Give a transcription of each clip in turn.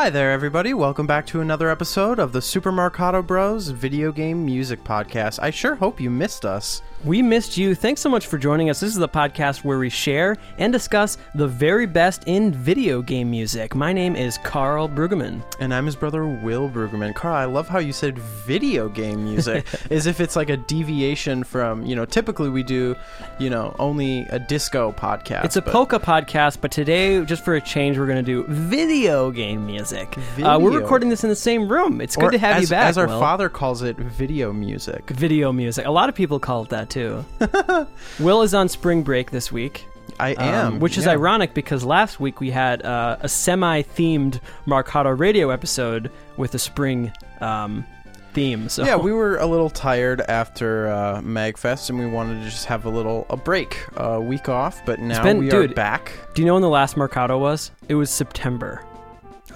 Hi there, everybody. Welcome back to another episode of the Super Marcato Bros video game music podcast. I sure hope you missed us. We missed you. Thanks so much for joining us. This is the podcast where we share and discuss the very best in video game music. My name is Karl Brueggemann. And I'm his brother, Will Brueggemann. Karl, I love how you said video game music, as if it's like a deviation from, you know, typically we do, you know, only a disco podcast. It's a but polka podcast, but today, just for a change, we're going to do video game music. Uh, we're recording this in the same room. It's good or to have as, you back. As our Will. father calls it, video music. Video music. A lot of people call it that too. Will is on spring break this week. I um, am. which is yeah. ironic because last week we had uh, a semi-themed Marcato radio episode with a spring um, theme. So Yeah, we were a little tired after uh, Magfest, and we wanted to just have a little a break, a week off. But now been- we are dude. back. Do you know when the last Marcato was? It was September.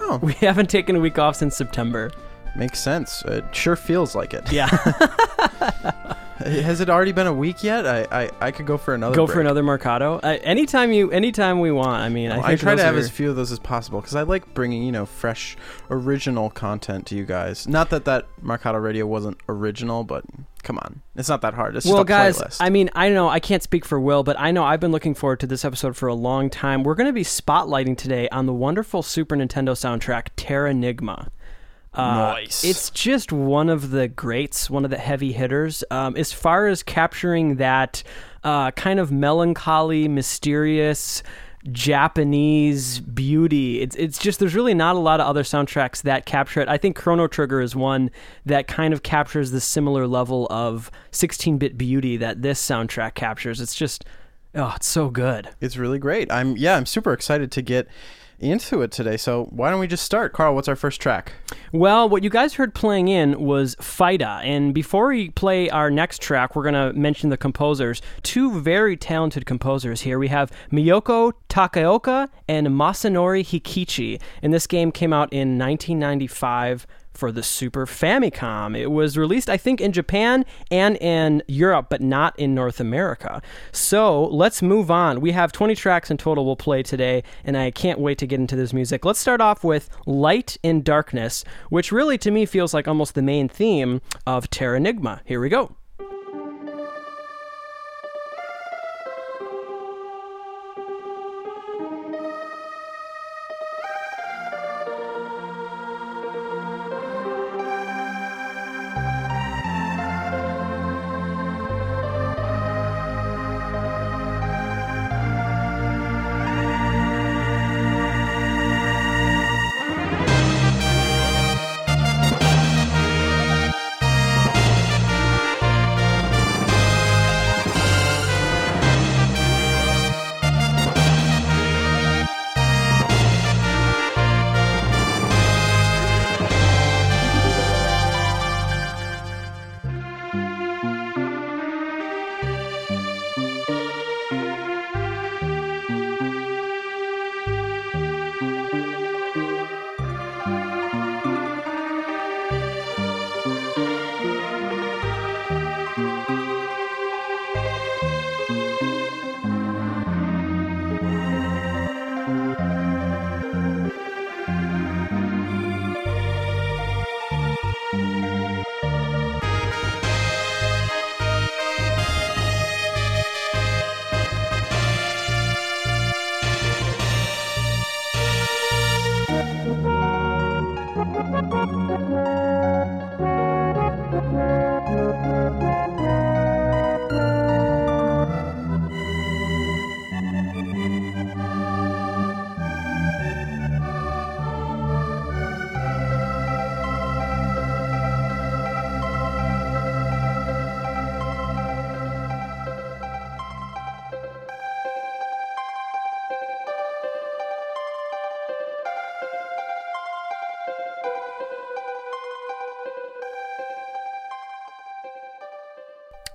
Oh, We haven't taken a week off since September. makes sense. It sure feels like it. Yeah, Has it already been a week yet? I I, I could go for another. go for another Marcato. Uh, anytime you, anytime we want. I mean, I, I, try to have are- as few of those as possible because I like bringing you know fresh, original content to you guys. Not that that Marcato Radio wasn't original, but come on, it's not that hard. It's Well, just a guys, playlist. I mean, I know I can't speak for Will, but I know I've been looking forward to this episode for a long time. We're going to be spotlighting today on the wonderful Super Nintendo soundtrack Terranigma. Uh, Nice. It's just one of the greats, one of the heavy hitters. Um, as far as capturing that uh, kind of melancholy, mysterious, Japanese beauty. It's it's just there's really not a lot of other soundtracks that capture it. I think Chrono Trigger is one that kind of captures the similar level of 16-bit beauty that this soundtrack captures. It's just oh, it's so good. it's really great. I'm yeah, I'm super excited to get into it today. So why don't we just start, Karl? What's our first track? Well, what you guys heard playing in was Fida, And before we play our next track, we're going to mention the composers. Two very talented composers here. We have Miyoko Takaoka and Masanori Hikichi. And this game came out in 1995 for the Super Famicom. It was released, I think, in Japan and in Europe, but not in North America. So let's move on. We have 20 tracks in total we'll play today, and I can't wait to get into this music. Let's start off with Light in Darkness, which really to me feels like almost the main theme of Terra Terranigma. Here we go.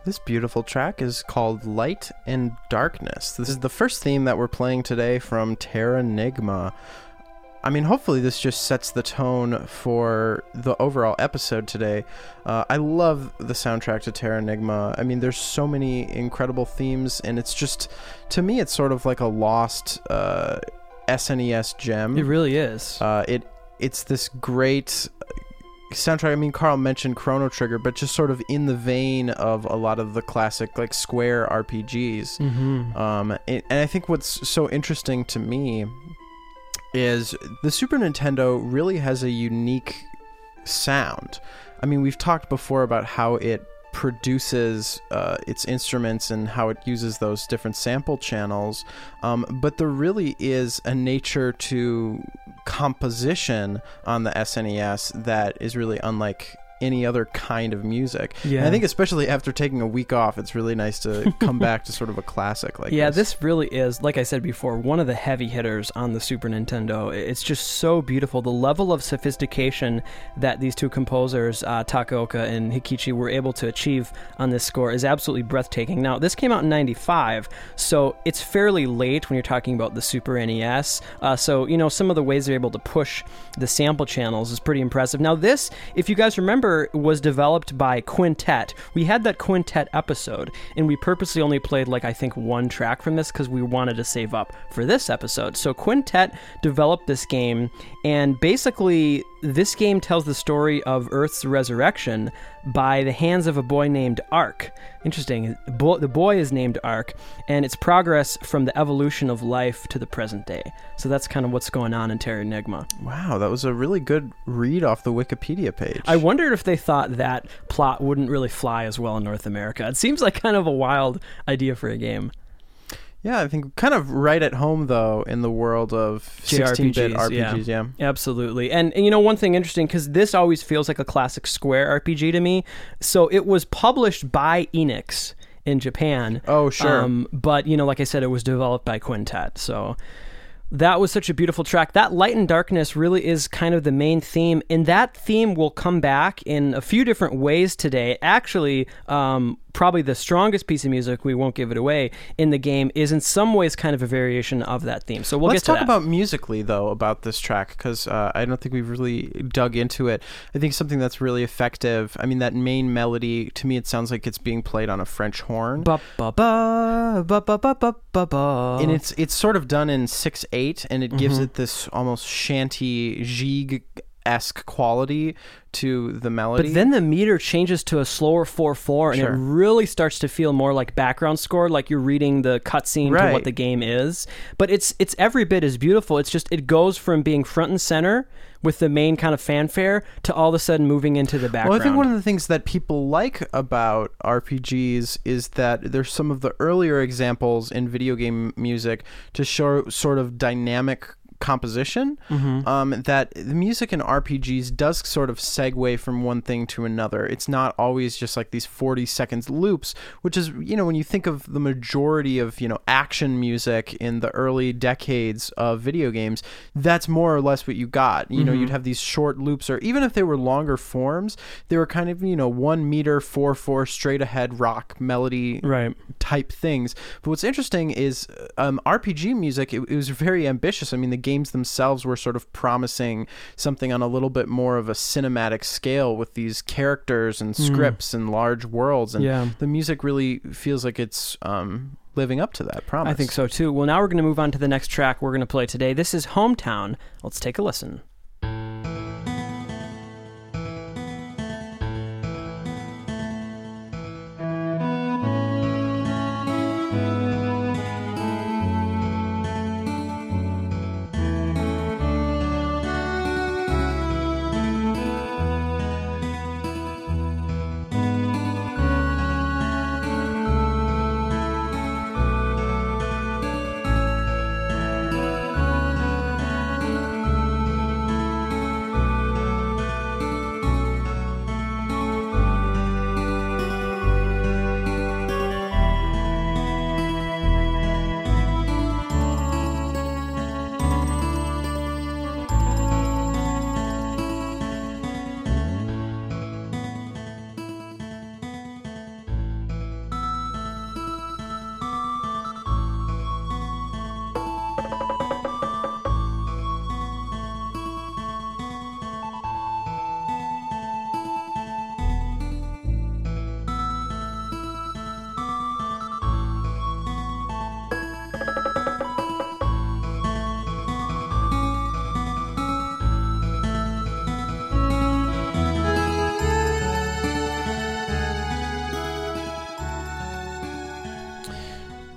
This beautiful track is called Light and Darkness. This is the first theme that we're playing today from Terranigma. I mean, hopefully, this just sets the tone for the overall episode today. Uh, I love the soundtrack to Terranigma. I mean, there's so many incredible themes, and it's just, to me, it's sort of like a lost uh, SNES gem. It really is. Uh, it it's this great soundtrack. I mean, Karl mentioned Chrono Trigger, but just sort of in the vein of a lot of the classic like Square RPGs. Mm-hmm. Um, and, and I think what's so interesting to me is the Super Nintendo really has a unique sound. I mean, we've talked before about how it produces uh, its instruments and how it uses those different sample channels, um, but there really is a nature to composition on the SNES that is really unlike any other kind of music. Yeah. And I think especially after taking a week off, it's really nice to come back to sort of a classic like yeah, this. this really is, like I said before, one of the heavy hitters on the Super Nintendo. It's just so beautiful. The level of sophistication that these two composers, uh, Takaoka and Hikichi, were able to achieve on this score is absolutely breathtaking. Now, this came out in 95, so it's fairly late when you're talking about the Super NES. Uh, so, you know, some of the ways they're able to push the sample channels is pretty impressive. Now, this, if you guys remember, was developed by Quintet. We had that Quintet episode, and we purposely only played, like, I think one track from this because we wanted to save up for this episode. So, Quintet developed this game, and basically, this game tells the story of Earth's resurrection by the hands of a boy named Ark. Interesting. Bo- the boy is named Ark, and its progress from the evolution of life to the present day. So that's kind of what's going on in Terranigma. Wow, that was a really good read off the Wikipedia page. I wondered if they thought that plot wouldn't really fly as well in North America. It seems like kind of a wild idea for a game. Yeah, I think kind of right at home though in the world of 16-bit JRPGs, yeah. RPGs. Yeah. Absolutely. And, and you know, one thing interesting, because this always feels like a classic Square RPG to me. So it was published by Enix in Japan. Oh, sure. Um, but, you know, like I said, it was developed by Quintet. So that was such a beautiful track. That light and darkness really is kind of the main theme, and that theme will come back in a few different ways today. Actually, um, probably the strongest piece of music, we won't give it away, in the game is in some ways kind of a variation of that theme. So we'll Let's talk that. about musically, though, about this track, because uh, I don't think we've really dug into it. I think something that's really effective, I mean, that main melody, to me, it sounds like it's being played on a French horn. And it's, it's sort of done in 6 8, and it mm-hmm. gives it this almost shanty jig esque quality to the melody. But then the meter changes to a slower 4 4, and Sure. it really starts to feel more like background score, like you're reading the cutscene to what the game is. But it's it's every bit as beautiful. It's just it goes from being front and center with the main kind of fanfare to all of a sudden moving into the background. Well, I think one of the things that people like about RPGs is that there's some of the earlier examples in video game music to show sort of dynamic composition. Mhm. Um, that the music in RPGs does sort of segue from one thing to another. It's not always just like these 40 seconds loops, which is, you know, when you think of the majority of, you know, action music in the early decades of video games, that's more or less what you got. You know, Mhm. you'd have these short loops, or even if they were longer forms, they were kind of, you know, one meter, four, four, straight ahead rock melody Right. type things. But what's interesting is um, RPG music, it, it was very ambitious. I mean, the games themselves were sort of promising something on a little bit more of a cinematic scale with these characters and scripts and large worlds. And Yeah. the music really feels like it's um, living up to that promise. I think so too. Well, now we're going to move on to the next track we're going to play today. This is Hometown. Let's take a listen.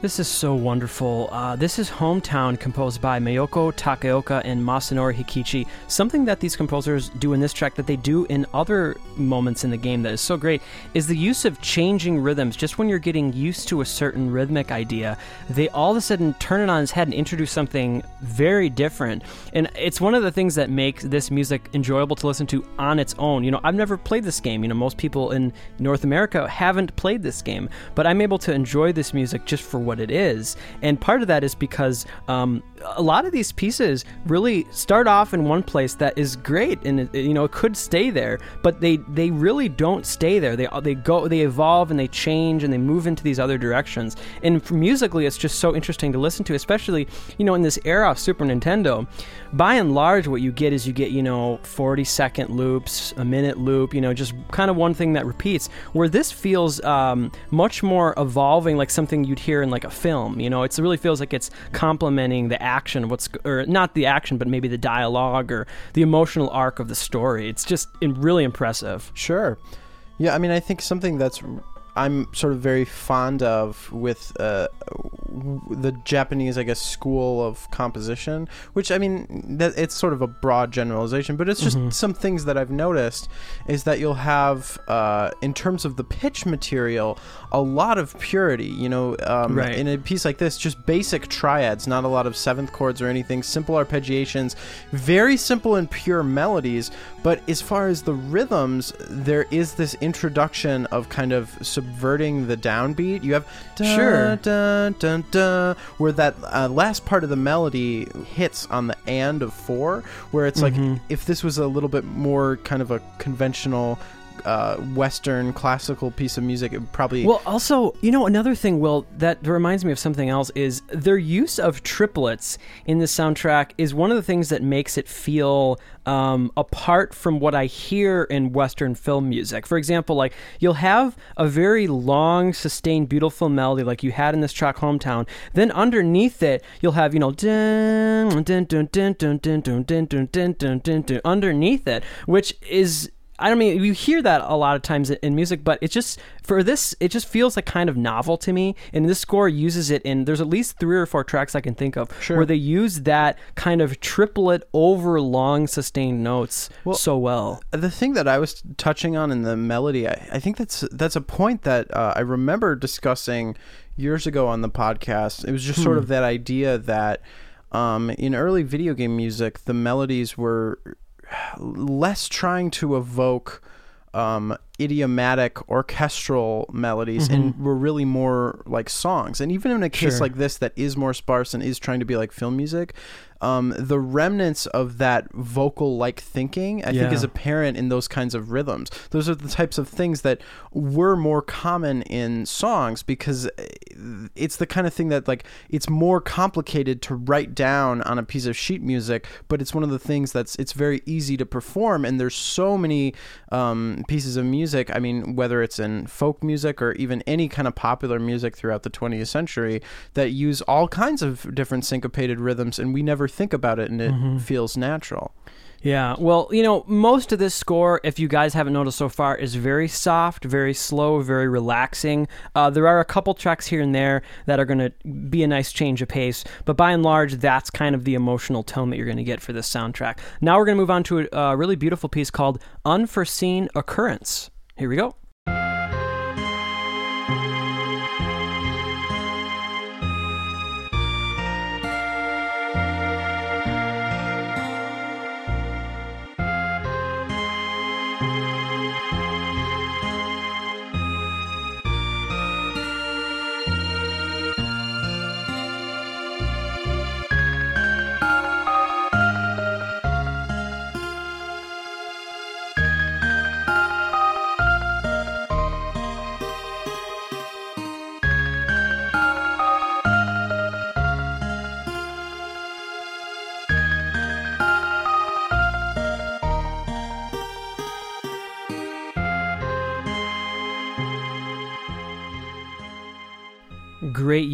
This is so wonderful. Uh, this is Hometown, composed by Miyoko Takaoka and Masanori Hikichi. Something that these composers do in this track that they do in other moments in the game that is so great is the use of changing rhythms. Just when you're getting used to a certain rhythmic idea, they all of a sudden turn it on its head and introduce something very different. And it's one of the things that makes this music enjoyable to listen to on its own. You know, I've never played this game. You know, most people in North America haven't played this game, but I'm able to enjoy this music just for what what it is. And part of that is because um, a lot of these pieces really start off in one place that is great, and you know it could stay there, but they they really don't stay there. They they go they evolve and they change and they move into these other directions. And musically, it's just so interesting to listen to, especially you know in this era of Super Nintendo. By and large, what you get is you get you know 40 second loops, a minute loop, you know just kind of one thing that repeats. Where this feels um, much more evolving, like something you'd hear in like like a film. You know, it really feels like it's complementing the action, what's or not the action, but maybe the dialogue or the emotional arc of the story. It's just really impressive. Sure. Yeah, I mean, I think something that's I'm sort of very fond of with uh, the Japanese, I guess, school of composition. Which I mean, that it's sort of a broad generalization, but it's just mm-hmm. some things that I've noticed is that you'll have, uh, in terms of the pitch material, a lot of purity. You know, um, right. in a piece like this, just basic triads, not a lot of seventh chords or anything. Simple arpeggiations, very simple and pure melodies. But as far as the rhythms, there is this introduction of kind of subverting the downbeat. You have dun, sure dun, dun, dun, where that uh, last part of the melody hits on the and of four, where it's mm-hmm. like if this was a little bit more kind of a conventional uh, Western classical piece of music, probably. Well, also, you know, another thing, Will, that reminds me of something else is their use of triplets in the soundtrack is one of the things that makes it feel um, apart from what I hear in Western film music. For example, like you'll have a very long, sustained, beautiful melody like you had in this track, Hometown. Then underneath it, you'll have, you know, underneath it, which is I don't mean you hear that a lot of times in music, but it's just for this, it just feels like kind of novel to me. And this score uses it in. There's at least three or four tracks I can think of sure. where they use that kind of triplet over long sustained notes well, so well. The thing that I was touching on in the melody, I, I think that's that's a point that uh, I remember discussing years ago on the podcast. It was just hmm. sort of that idea that. Um, in early video game music, the melodies were less trying to evoke um, idiomatic orchestral melodies mm-hmm. and were really more like songs. And even in a case sure. like this that is more sparse and is trying to be like film music, um, the remnants of that vocal like thinking, I yeah. think, is apparent in those kinds of rhythms. Those are the types of things that were more common in songs because eh, it's the kind of thing that, like, it's more complicated to write down on a piece of sheet music, but it's one of the things that's it's very easy to perform. And there's so many um, pieces of music. I mean, whether it's in folk music or even any kind of popular music throughout the 20th century that use all kinds of different syncopated rhythms, and we never think about it and it mm-hmm. feels natural. Yeah, well, you know, most of this score, if you guys haven't noticed so far, is very soft, very slow, very relaxing. Uh, there are a couple tracks here and there that are going to be a nice change of pace, but by and large, that's kind of the emotional tone that you're going to get for this soundtrack. Now we're going to move on to a, a really beautiful piece called Unforeseen Occurrence. Here we go.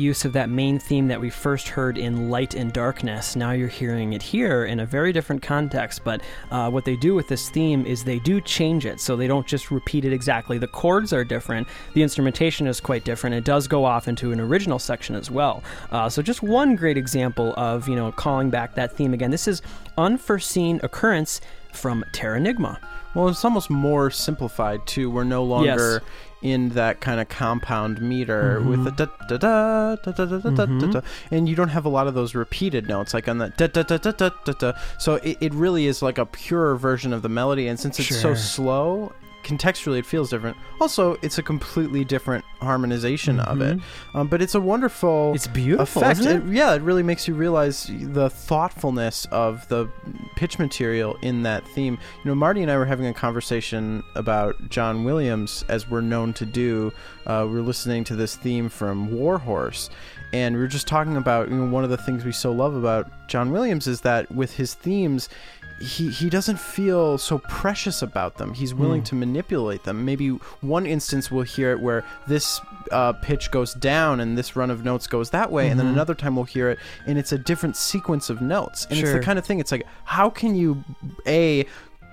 Use of that main theme that we first heard in Light and Darkness. Now you're hearing it here in a very different context, but uh, what they do with this theme is they do change it, so they don't just repeat it exactly. The chords are different, the instrumentation is quite different. It does go off into an original section as well. Uh, so just one great example of you know calling back that theme again. This is unforeseen occurrence from Terranigma. Well, it's almost more simplified too. We're no longer in that kind of compound meter with the da da da da da da da da da, and you don't have a lot of those repeated notes like on the da da da da da da da. So it, it really is like a purer version of the melody, and since it's so slow. Contextually, it feels different. Also, it's a completely different harmonization of it, um, but it's a wonderful It's beautiful, effect. isn't it? yeah, it really makes you realize the thoughtfulness of the pitch material in that theme. You know, Marty and I were having a conversation about John Williams, as we're known to do. Uh, we were listening to this theme from Warhorse, and we were just talking about you know one of the things we so love about John Williams is that with his themes. He, he doesn't feel so precious about them. He's willing to manipulate them. Maybe one instance we'll hear it where this uh, pitch goes down and this run of notes goes that way, and then another time we'll hear it and it's a different sequence of notes. And it's the kind of thing. It's like how can you a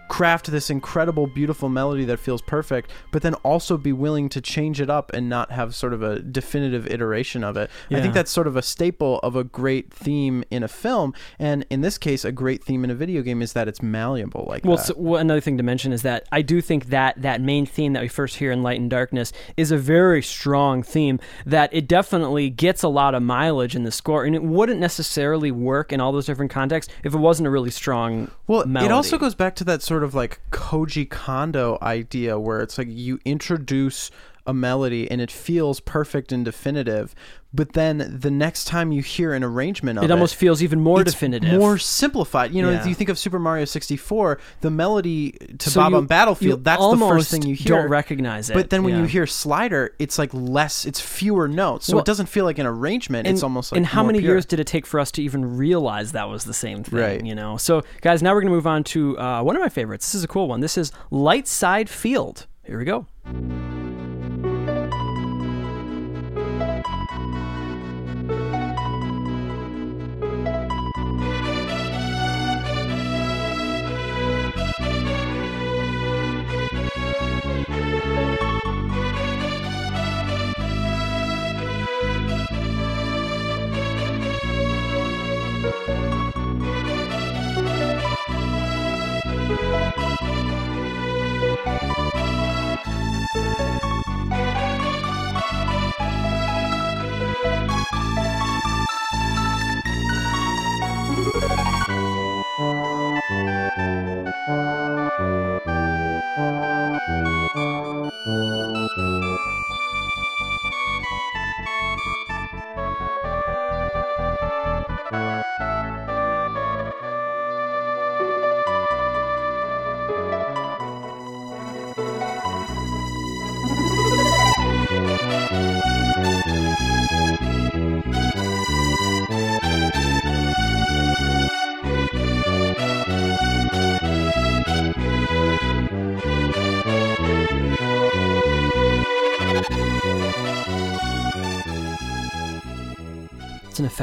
craft this incredible beautiful melody that feels perfect but then also be willing to change it up and not have sort of a definitive iteration of it i think that's sort of a staple of a great theme in a film and in this case a great theme in a video game is that it's malleable like Well, that so, well, another thing to mention is that I do think that that main theme that we first hear in Light and Darkness is a very strong theme. That it definitely gets a lot of mileage in the score, and it wouldn't necessarily work in all those different contexts if it wasn't a really strong. Well, melody. it also goes back to that sort of like Koji Kondo idea where it's like you introduce a melody and it feels perfect and definitive, but then the next time you hear an arrangement of it, It almost feels even more definitive. more simplified. You know, Yeah. if you think of Super Mario 64, the melody to So Bob you- on Battlefield. That's the first thing you hear. Don't recognize it. but then when yeah. you hear Slider, it's like less, it's fewer notes. So Well, it doesn't feel like an arrangement. and, it's almost like and how many pure. years did it take for us to even realize that was the same thing Right. you know so guys now we're going to move on to uh, one of my favorites this is a cool one this is light side field here we go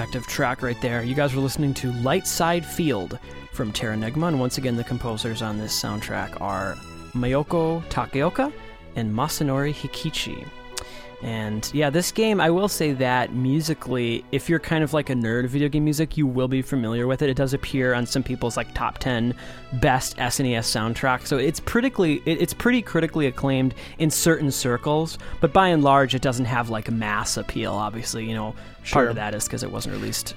effective track right there. You guys were listening to Light Side Field from Terranigma, and once again, the composers on this soundtrack are Miyoko Takaoka and Masanori Hikichi. And yeah, this game, I will say that musically, if you're kind of like a nerd of video game music, you will be familiar with it. It does appear on some people's like top 10 best SNES soundtracks. So it's critically it's pretty critically acclaimed in certain circles, but by and large it doesn't have like mass appeal, obviously, you know. Part of that is because it wasn't released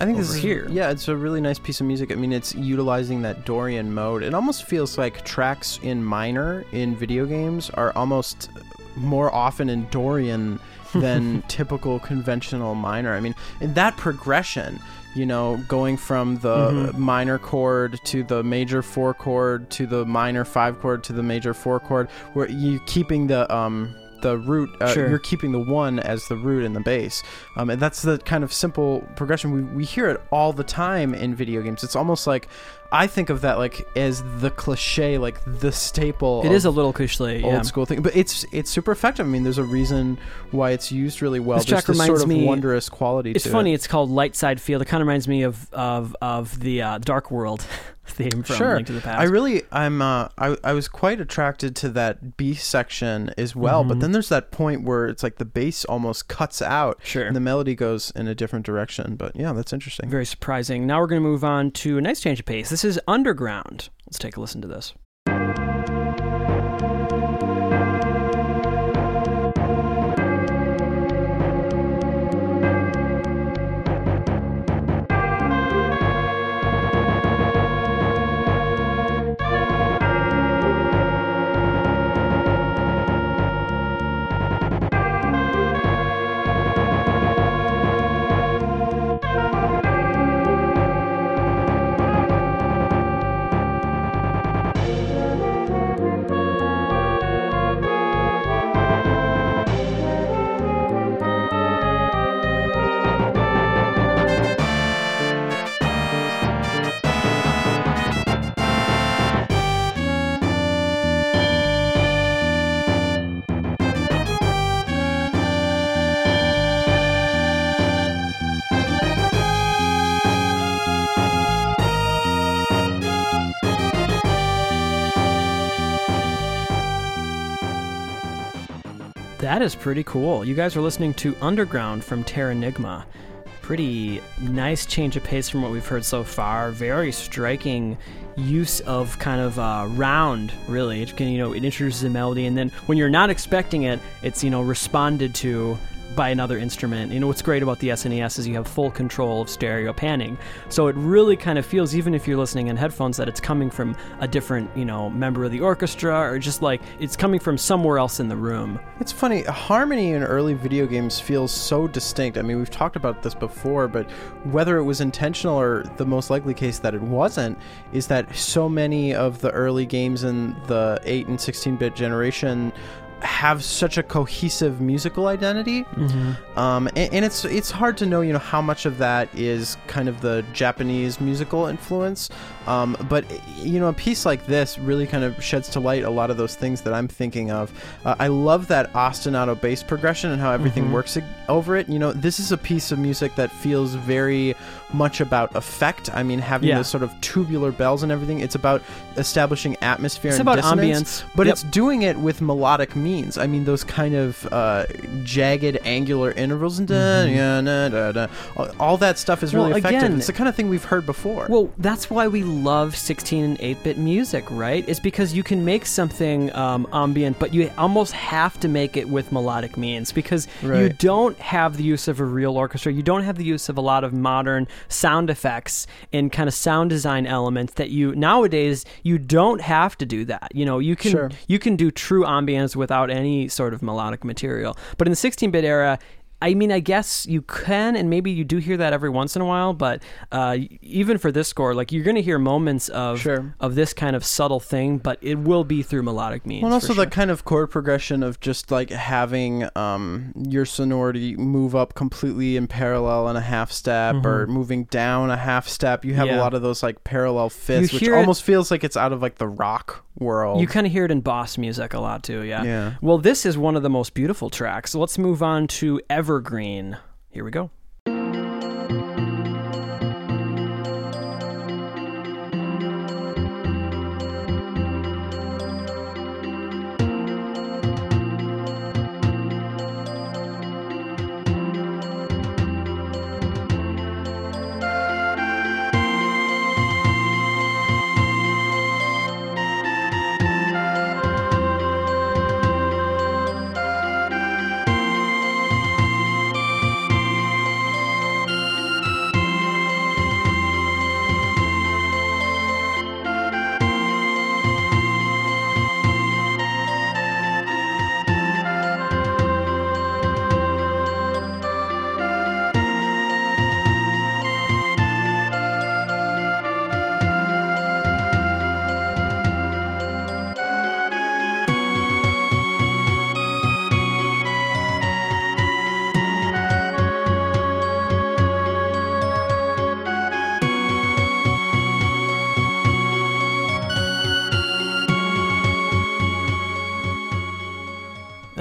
I think this is here. Yeah, it's a really nice piece of music. I mean, it's utilizing that Dorian mode. It almost feels like tracks in minor in video games are almost more often in Dorian than typical conventional minor. I mean, in that progression, you know, going from the Mm-hmm. minor chord to the major four chord to the minor five chord to the major four chord, where you keeping the um the root. Uh, Sure. You're keeping the one as the root in the bass, um, and that's the kind of simple progression. We we hear it all the time in video games. It's almost like I think of that like as the cliche, like the staple. It is a little cliche. old Yeah. school thing, but it's it's super effective. I mean, there's a reason why it's used really well. This track this sort of me- wondrous quality. It's to funny. It. It's called Light Side Field. It kind of reminds me of of of the uh, Dark World theme from Sure. Link to the Past. I really, I'm, uh, I, I was quite attracted to that B section as well. But Mhm. then there's that point where it's like the bass almost cuts out, sure. and the melody goes in a different direction. But yeah, that's interesting. Very surprising. Now we're going to move on to a nice change of pace. This is Underground. Let's take a listen to this. That is pretty cool. You guys are listening to Underground from Terranigma. Pretty nice change of pace from what we've heard so far. Very striking use of kind of uh, round, really. It can, you know, it introduces a melody, and then when you're not expecting it, it's you know responded to by another instrument. You know what's great about the SNES is you have full control of stereo panning. So it really kind of feels, even if you're listening in headphones, that it's coming from a different, you know, member of the orchestra or just like it's coming from somewhere else in the room. It's funny, harmony in early video games feels so distinct. I mean, we've talked about this before, but whether it was intentional or the most likely case that it wasn't, is that so many of the early games in the 8 and 16 bit generation have such a cohesive musical identity. Um, and, and it's it's hard to know you know how much of that is kind of the Japanese musical influence. Um, but you know a piece like this really kind of sheds to light a lot of those things that I'm thinking of. Uh, I love that ostinato bass progression and how everything Mhm. works over it. You know this is a piece of music that feels very much about effect I mean having Yeah. those sort of tubular bells and everything it's about establishing atmosphere It's and about ambience, but Yep. it's doing it with melodic means. I mean, those kind of uh, jagged, angular intervals and da, Mhm. yeah, na, da, da. All- that stuff is Well, really effective. again- it's the kind of thing we've heard before. Well, that's why we love 16 and 8 bit music, right? It's because you can make something um, ambient, but you almost have to make it with melodic means because you don't have the use of a real orchestra. You don't have the use of a lot of modern sound effects and kind of sound design elements that you nowadays you don't have to do that. You know, you can Sure. you can do true ambience without any sort of melodic material. But in the 16 bit era, I mean, I guess you can, and maybe you do hear that every once in a while. But uh, even for this score, like you're going to hear moments of Sure. of this kind of subtle thing, but it will be through melodic means. Well, and also sure. the kind of chord progression of just like having um, your sonority move up completely in parallel in a half step or moving down a half step. You have Mm-hmm. Yeah. a lot of those like parallel fifths, which hear it- almost feels like it's out of like the rock world. you kind of hear it in boss music a lot too. Yeah. yeah. Well, this is one of the most beautiful tracks. Let's move on to Evergreen. Here we go.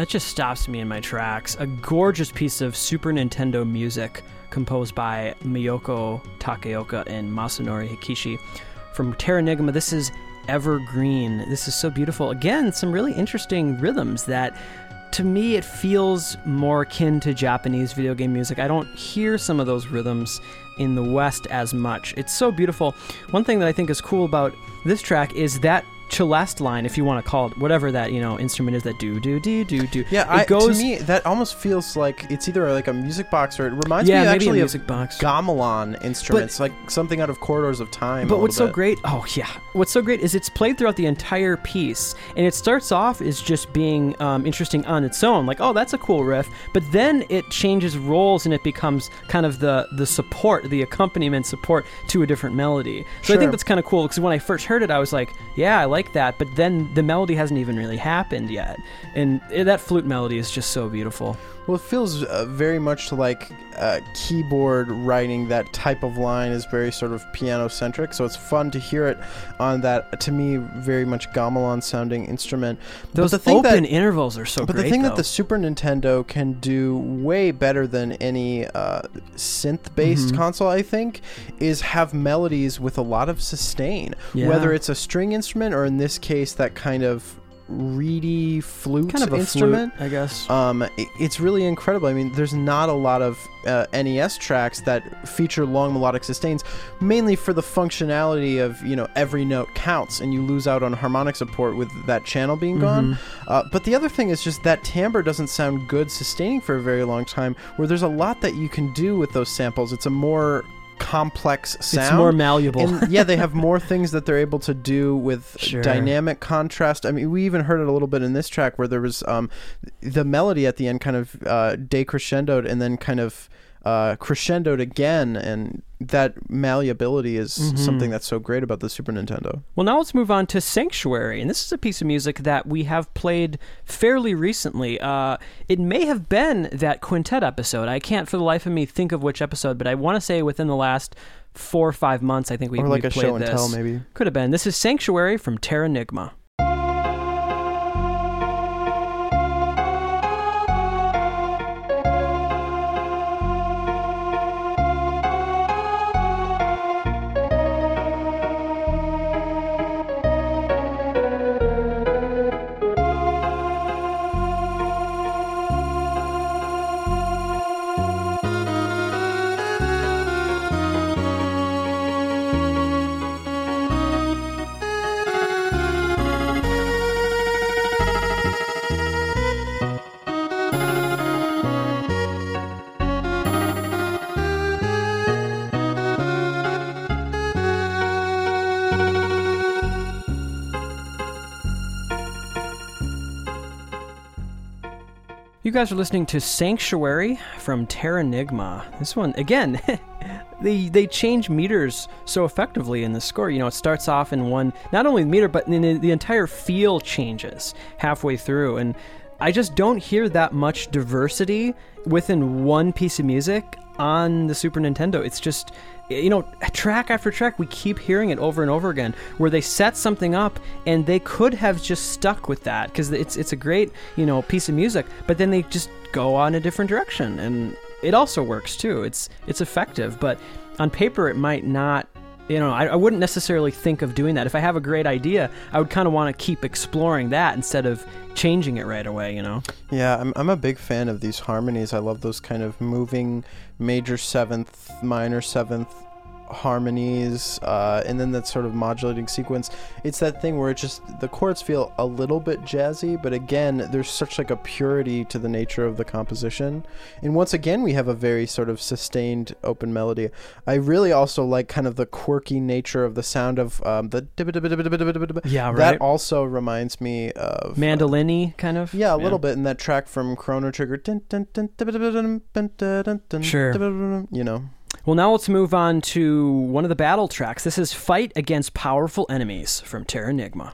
That just stops me in my tracks. A gorgeous piece of Super Nintendo music composed by Miyoko Takaoka and Masanori Hikichi. From Terranigma, this is Evergreen. This is so beautiful. Again, some really interesting rhythms that to me it feels more akin to Japanese video game music. I don't hear some of those rhythms in the West as much. It's so beautiful. One thing that I think is cool about this track is that celeste line, if you want to call it whatever that you know instrument is that do do do do do. Yeah, it I, goes. to me that almost feels like it's either like a music box or it reminds yeah, me maybe actually a of music box. gamelan instruments, like something out of Corridors of Time. But what's so great? Oh yeah, what's so great is it's played throughout the entire piece, and it starts off as just being um, interesting on its own, like oh that's a cool riff. But then it changes roles and it becomes kind of the the support, the accompaniment support to a different melody. So I think that's kind of cool because when I first heard it, I was like, yeah, I like that. But then the melody hasn't even really happened yet, and that flute melody is just so beautiful. Well, it feels uh, very much like uh, keyboard writing. That type of line is very sort of piano centric, so it's fun to hear it on that, to me, very much gamelan sounding instrument. Those but the thing open that, intervals are so but great. the thing though. that the Super Nintendo can do way better than any uh, synth based Mhm. console, I think, is have melodies with a lot of sustain. Yeah. Whether it's a string instrument or in this case, that kind of reedy flute kind of instrument. flute, I guess. Um, i- it's really incredible. I mean, there's not a lot of uh, NES tracks that feature long melodic sustains, mainly for the functionality of you know every note counts, and you lose out on harmonic support with that channel being gone. Mm-hmm. Uh, but the other thing is just that timbre doesn't sound good sustaining for a very long time. Where there's a lot that you can do with those samples. It's a more complex sound. It's more malleable. And yeah, they have more things that they're able to do with Sure. dynamic contrast. I mean, we even heard it a little bit in this track where there was um, the melody at the end kind of uh, decrescendoed and then kind of uh, crescendoed again, and that malleability is Mhm. something that's so great about the Super Nintendo. Well, now let's move on to Sanctuary, and this is a piece of music that we have played fairly recently. Uh, it may have been that quintet episode. I can't, for the life of me, think of which episode, but I want to say within the last four or five months, I think we or like we a played show and this. tell, maybe. Could have been. This is Sanctuary from Terranigma. You guys are listening to Sanctuary from Terranigma. This one, again, they they change meters so effectively in the score. You know, it starts off in one, not only the meter, but the, the entire feel changes halfway through. And I just don't hear that much diversity within one piece of music on the Super Nintendo. It's just, Eh, you know, track after track, we keep hearing it over and over again, where they set something up and they could have just stuck with that because it's it's a great, you know, piece of music, but then they just go on a different direction, and it also works too. It's it's effective, but on paper it might not. You know, I, I wouldn't necessarily think of doing that. If I have a great idea, I would kind of want to keep exploring that instead of changing it right away. You know. Yeah, I'm, I'm a big fan of these harmonies. I love those kind of moving major seventh, minor seventh harmonies uh, and then that sort of modulating sequence it's that thing where it just the chords feel a little bit jazzy but again there's such like a purity to the nature of the composition and once again we have a very sort of sustained open melody i really also like kind of the quirky nature of the sound of um, the yeah right that also reminds me of mandolin kind of yeah a yeah. little bit in that track from chrono trigger sure you know well, now let's move on to one of the battle tracks. This is Fight Against Powerful Enemies from Terranigma.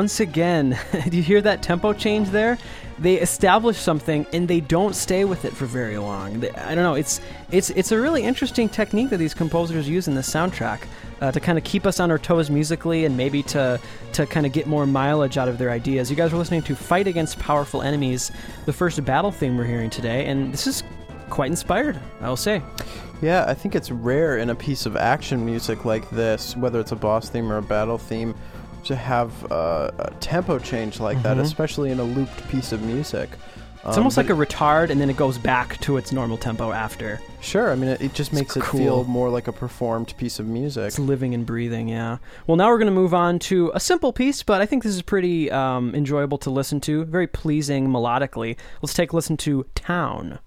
Once again, do you hear that tempo change there? They establish something and they don't stay with it for very long. I don't know. It's it's it's a really interesting technique that these composers use in the soundtrack uh, to kind of keep us on our toes musically and maybe to to kind of get more mileage out of their ideas. You guys were listening to "Fight Against Powerful Enemies," the first battle theme we're hearing today, and this is quite inspired. I will say. Yeah, I think it's rare in a piece of action music like this, whether it's a boss theme or a battle theme, to have uh, a tempo change like that, Mhm. especially in a looped piece of music. It's Um, almost like a retard, and then it goes back to its normal tempo after. Sure, I mean, it, it just makes it cool. feel more like a performed piece of music. It's living and breathing, yeah. Well, now we're going to move on to a simple piece, but I think this is pretty um, enjoyable to listen to. Very pleasing melodically. Let's take a listen to Town.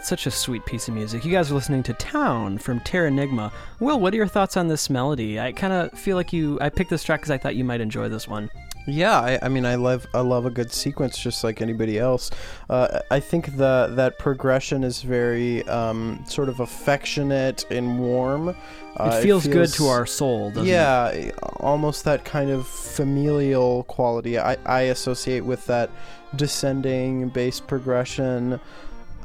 That's such a sweet piece of music. You guys are listening to Town from Terranigma. Will, what are your thoughts on this melody? I kind of feel like you. I picked this track because I thought you might enjoy this one. Yeah, I, I mean, I love I love a good sequence just like anybody else. Uh, I think the that progression is very um, sort of affectionate and warm. Uh, It feels good to our soul, doesn't it? yeah, almost that kind of familial quality I, I associate with that descending bass progression.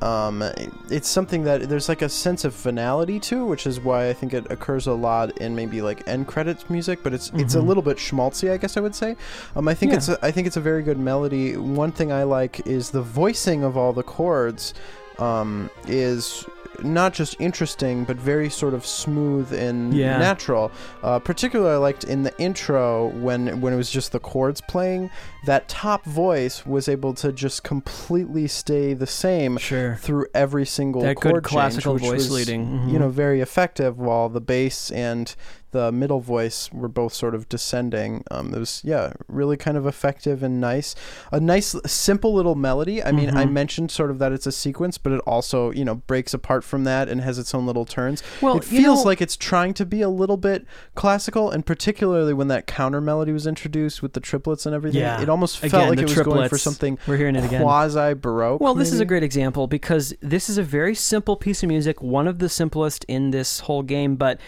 Um, it's something that there's like a sense of finality to, which is why I think it occurs a lot in maybe like end credits music. But it's it's a Mhm. little bit schmaltzy, I guess I would say. Um, I think Yeah. it's a, I think it's a very good melody. One thing I like is the voicing of all the chords. Um, is not just interesting, but very sort of smooth and Yeah. natural. Uh, particularly, I liked in the intro when when it was just the chords playing. That top voice was able to just completely stay the same Sure. through every single That chord good classical change, which voice was, leading. Mhm. You know, very effective. While the bass and the middle voice were both sort of descending. Um, it was yeah, really kind of effective and nice. A nice, simple little melody. I mean, I Mhm. mentioned sort of that it's a sequence, but it also you know breaks apart from that and has its own little turns. Well, it feels know- like it's trying to be a little bit classical, and particularly when that counter melody was introduced with the triplets and everything. Yeah. It almost felt Again, like it was going for something We're hearing it again. quasi baroque. Well, this is a great example because this is a very simple piece of music, one of the simplest in this whole game, but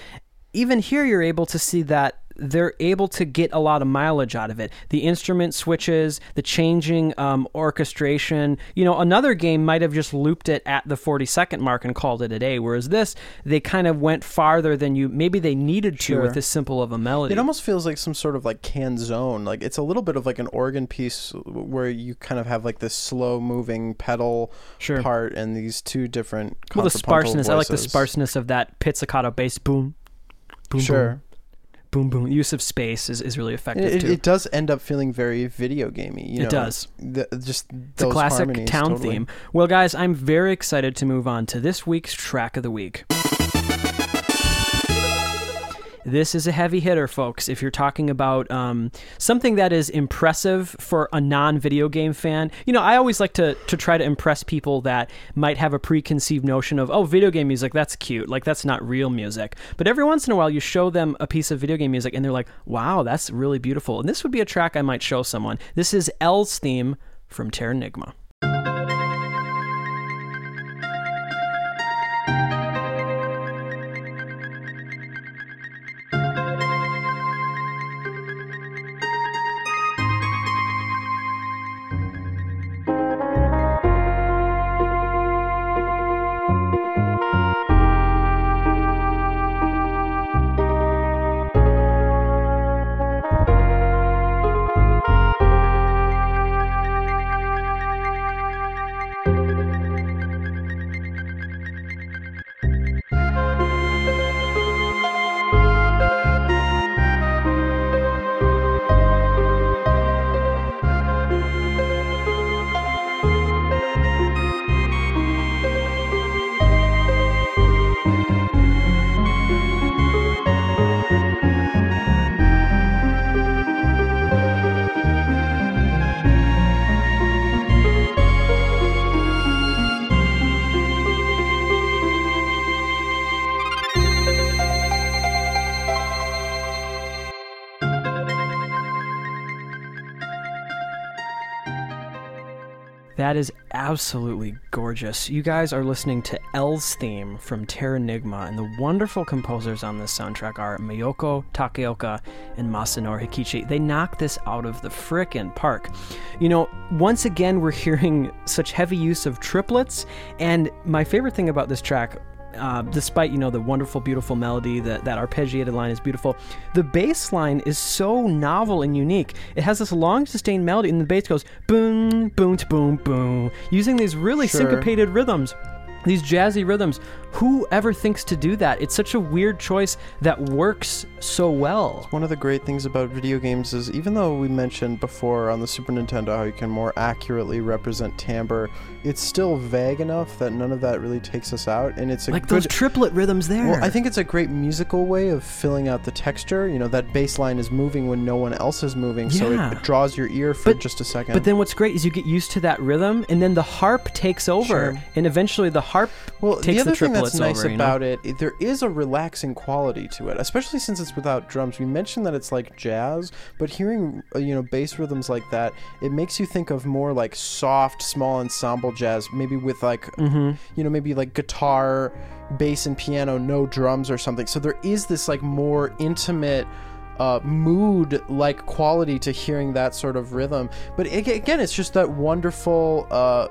even here you're able to see that they're able to get a lot of mileage out of it. The instrument switches, the changing um, orchestration. You know, another game might have just looped it at the 40 second mark and called it a day, whereas this, they kind of went farther than you maybe they needed to Sure. with this simple of a melody. It almost feels like some sort of like canzone. Like it's a little bit of like an organ piece where you kind of have like this slow moving pedal sure. part and these two different Well, the sparseness. I like the sparseness of that pizzicato bass. Boom, boom, Sure. boom, boom, boom. Use of space is, is really effective It, it, too. it does end up feeling very video gamey. You It know, does. The, just It's a classic town theme. Well, guys, I'm very excited to move on to this week's track of the week. This is a heavy hitter, folks. If you're talking about um, something that is impressive for a non-video game fan, you know, I always like to to try to impress people that might have a preconceived notion of, oh, video game music, that's cute, like that's not real music. But every once in a while, you show them a piece of video game music, and they're like, wow, that's really beautiful. And this would be a track I might show someone. This is L's theme from Terranigma. That is absolutely gorgeous. You guys are listening to L's theme from Terranigma, and the wonderful composers on this soundtrack are Miyoko Takaoka and Masanori Hikichi. They knock this out of the frickin' park. You know, once again, we're hearing such heavy use of triplets, and my favorite thing about this track uh, despite you know the wonderful, beautiful melody, that that arpeggiated line is beautiful. The bass line is so novel and unique. It has this long, sustained melody, and the bass goes boom, boom, boom, boom, using these really Sure. syncopated rhythms. These jazzy rhythms. Who ever thinks to do that? It's such a weird choice that works so well. One of the great things about video games is even though we mentioned before on the Super Nintendo how you can more accurately represent timbre, it's still vague enough that none of that really takes us out, and it's a Like good. those triplet rhythms there. well, I think it's a great musical way of filling out the texture. You know, that bass line is moving when no one else is moving, so it, it draws your ear for But- just a second. But then what's great is you get used to that rhythm, and then the harp takes over, Sure. and eventually the harp Well, takes the the other that's nice over, you know? about it, there is a relaxing quality to it, especially since it's without drums. We mentioned that it's like jazz, but hearing uh, you know bass rhythms like that, it makes you think of more like soft, small ensemble jazz, maybe with like Mm-hmm. you know maybe like guitar, bass, and piano, no drums or something. So there is this like more intimate. Uh, mood like quality to hearing that sort of rhythm but ag- again it's just that wonderful uh,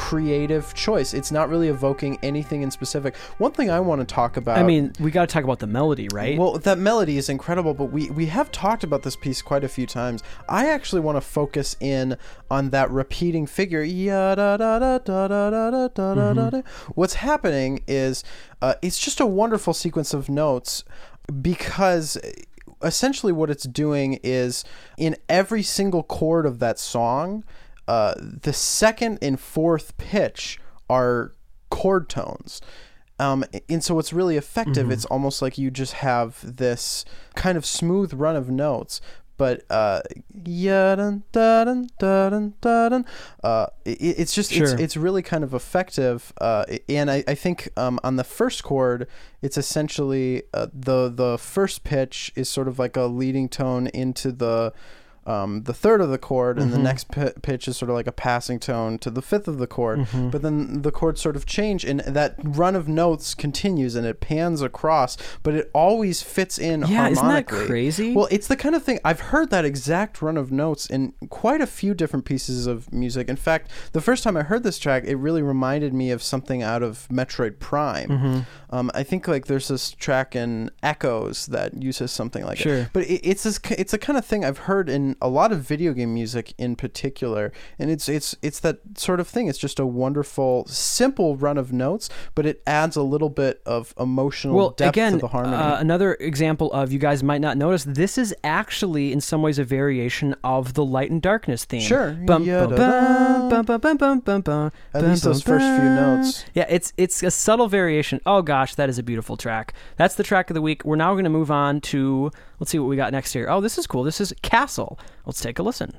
creative choice. It's not really evoking anything in specific. One thing I want to talk about. I mean, we got to talk about the melody, right? Well, that melody is incredible, but we we have talked about this piece quite a few times. I actually want to focus in on that repeating figure. What's happening is uh, it's just a wonderful sequence of notes because essentially what it's doing is in every single chord of that song uh, the second and fourth pitch are chord tones. Um, and so it's really effective. It's almost like you just have this kind of smooth run of notes. But uh, uh, it, it's just Sure. it's, it's really kind of effective. Uh, and I, I think um, on the first chord, it's essentially uh, the the first pitch is sort of like a leading tone into the um, the third of the chord, and the Mhm. next pi- pitch is sort of like a passing tone to the fifth of the chord. Mhm. But then the chords sort of change, and that run of notes continues, and it pans across, but it always fits in yeah, isn't that harmonically. crazy? Well, it's the kind of thing I've heard that exact run of notes in quite a few different pieces of music. In fact, the first time I heard this track, it really reminded me of something out of Metroid Prime. Mhm. Um, I think like there's this track in Echoes that uses something like Sure. it. But it, it's this, it's the kind of thing I've heard in a lot of video game music in particular, and it's it's it's that sort of thing. It's just a wonderful, simple run of notes, but it adds a little bit of emotional well, depth again, to the harmony. Uh, another example of you guys might not notice. This is actually, in some ways, a variation of the light and darkness theme. Sure. Bum, bum, bum, bum, bum, bum, bum, bum, At bum, least those bum, first few notes. Yeah, it's it's a subtle variation. Oh gosh, that is a beautiful track. That's the track of the week. We're now going to move on to let's see what we got next here. Oh, this is cool. This is Castle. Let's take a listen.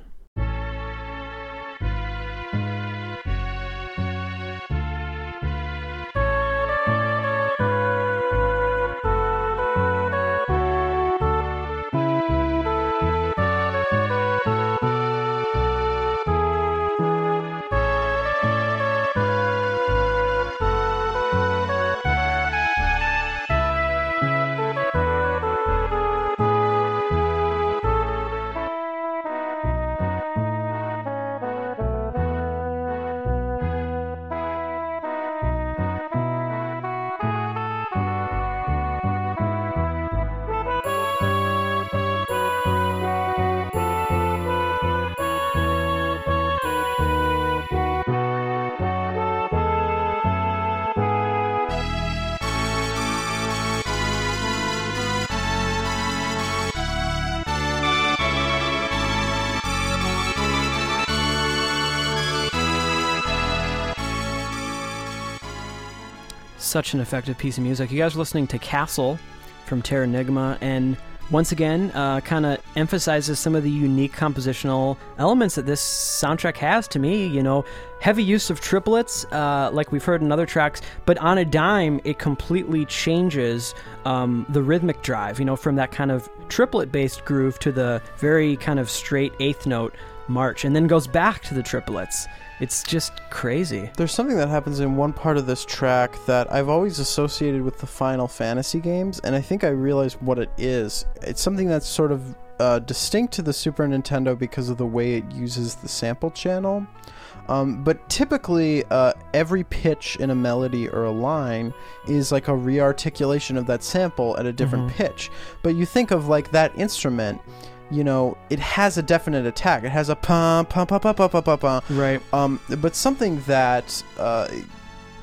Such an effective piece of music. You guys are listening to Castle from Terra Terranigma, and once again, uh, kind of emphasizes some of the unique compositional elements that this soundtrack has to me. You know, heavy use of triplets, uh, like we've heard in other tracks, but on a dime, it completely changes um, the rhythmic drive, you know, from that kind of triplet based groove to the very kind of straight eighth note march, and then goes back to the triplets. It's just crazy. There's something that happens in one part of this track that I've always associated with the Final Fantasy games, and I think I realized what it is. It's something that's sort of uh, distinct to the Super Nintendo because of the way it uses the sample channel. Um, but typically, uh, every pitch in a melody or a line is like a rearticulation of that sample at a different Mhm. pitch. But you think of like that instrument, you know, it has a definite attack. It has a pum pum pum pum pum pum pum. Right. Um, but something that uh,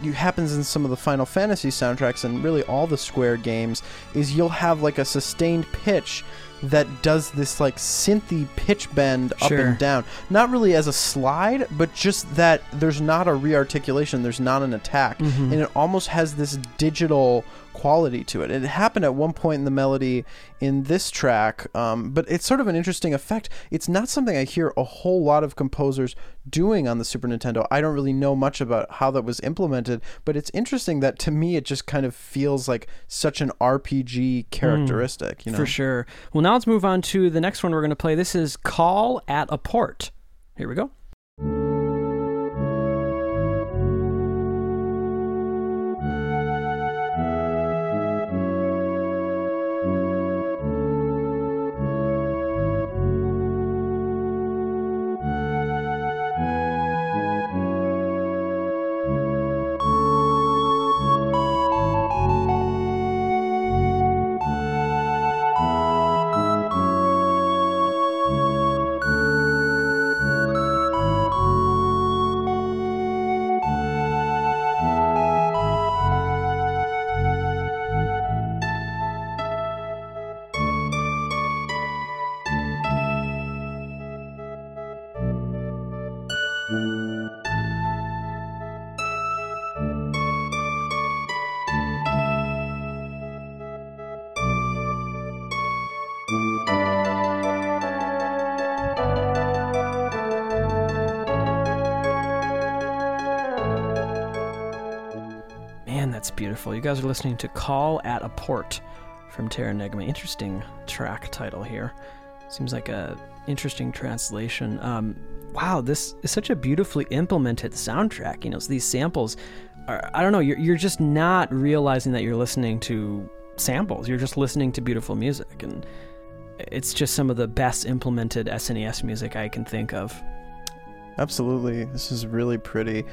you happens in some of the Final Fantasy soundtracks and really all the Square games is you'll have like a sustained pitch that does this like synthy pitch bend up and down. Not really as a slide, but just that there's not a rearticulation, there's not an attack, mm-hmm. and it almost has this digital quality to it. It happened at one point in the melody in this track, um, but it's sort of an interesting effect. It's not something I hear a whole lot of composers doing on the Super Nintendo. I don't really know much about how that was implemented, but it's interesting that to me it just kind of feels like such an RPG characteristic. You know, For sure. Well, now let's move on to the next one we're going to play. This is Call at a Port. Here we go. You guys are listening to Call at a Port from Terranigma. Interesting track title here. Seems like a interesting translation. Um, wow, this is such a beautifully implemented soundtrack. You know, so these samples are, I don't know, you're, you're just not realizing that you're listening to samples. You're just listening to beautiful music. And it's just some of the best implemented SNES music I can think of. Absolutely. This is really pretty.